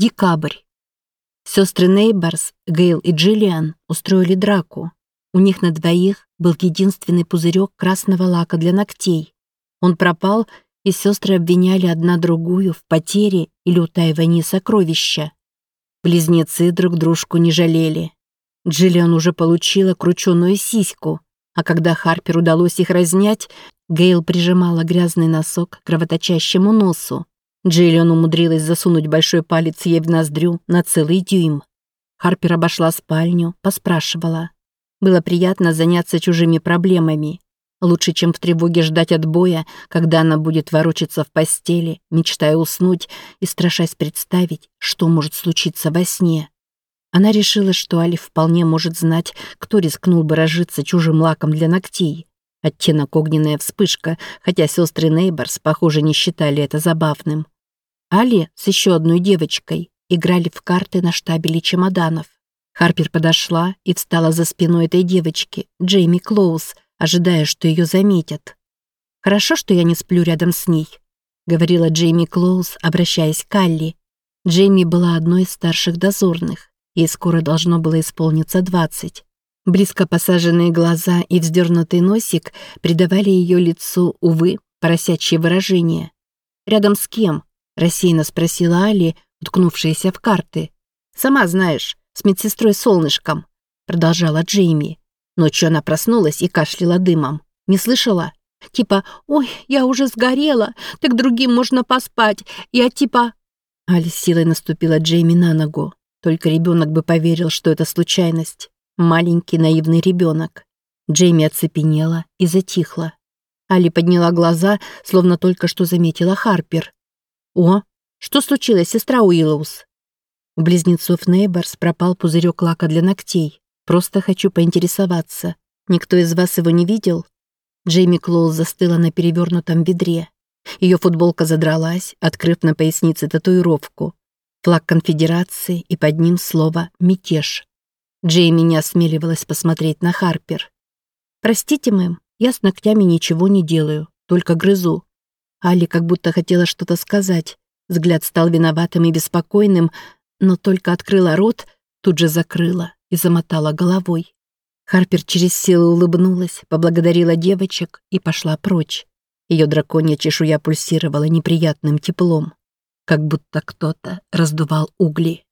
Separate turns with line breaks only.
Декабрь. Сестры Нейборс, Гейл и Джиллиан устроили драку. У них на двоих был единственный пузырек красного лака для ногтей. Он пропал, и сестры обвиняли одна другую в потере или утаивании сокровища. Близнецы друг дружку не жалели. Джиллиан уже получила крученую сиську, а когда Харпер удалось их разнять, Гейл прижимала грязный носок к кровоточащему носу. Джиллиан умудрилась засунуть большой палец ей в ноздрю на целый дюйм. Харпер обошла спальню, поспрашивала. Было приятно заняться чужими проблемами. Лучше, чем в тревоге ждать отбоя, когда она будет ворочаться в постели, мечтая уснуть и страшась представить, что может случиться во сне. Она решила, что Али вполне может знать, кто рискнул бы разжиться чужим лаком для ногтей. Оттенок огненная вспышка, хотя сестры Нейборс, похоже, не считали это забавным. Али с еще одной девочкой играли в карты на штабеле чемоданов. Харпер подошла и встала за спиной этой девочки, Джейми Клоус, ожидая, что ее заметят. «Хорошо, что я не сплю рядом с ней», — говорила Джейми Клоус, обращаясь к Алли. Джейми была одной из старших дозорных. Ей скоро должно было исполниться двадцать. Близко посаженные глаза и вздернутый носик придавали ее лицу, увы, поросячье выражение. «Рядом с кем?» – рассеянно спросила Али, уткнувшаяся в карты. «Сама знаешь, с медсестрой Солнышком», — продолжала Джейми. Ночью она проснулась и кашляла дымом. Не слышала? Типа «Ой, я уже сгорела, так другим можно поспать». Я типа...» Али силой наступила Джейми на ногу. Только ребенок бы поверил, что это случайность. Маленький наивный ребенок. Джейми оцепенела и затихла. Али подняла глаза, словно только что заметила Харпер. «О, что случилось, сестра Уиллоус?» У близнецов Нейборс пропал пузырек лака для ногтей. Просто хочу поинтересоваться. Никто из вас его не видел? Джейми Клоуз застыла на перевернутом ведре. Ее футболка задралась, открыв на пояснице татуировку. Флаг конфедерации и под ним слово «мятеж». Джейми не осмеливалась посмотреть на Харпер. «Простите, мэм, я с ногтями ничего не делаю, только грызу». Али как будто хотела что-то сказать. Взгляд стал виноватым и беспокойным, но только открыла рот, тут же закрыла и замотала головой. Харпер через силу улыбнулась, поблагодарила девочек и пошла прочь. Ее драконья чешуя пульсировала неприятным теплом, как будто кто-то раздувал угли.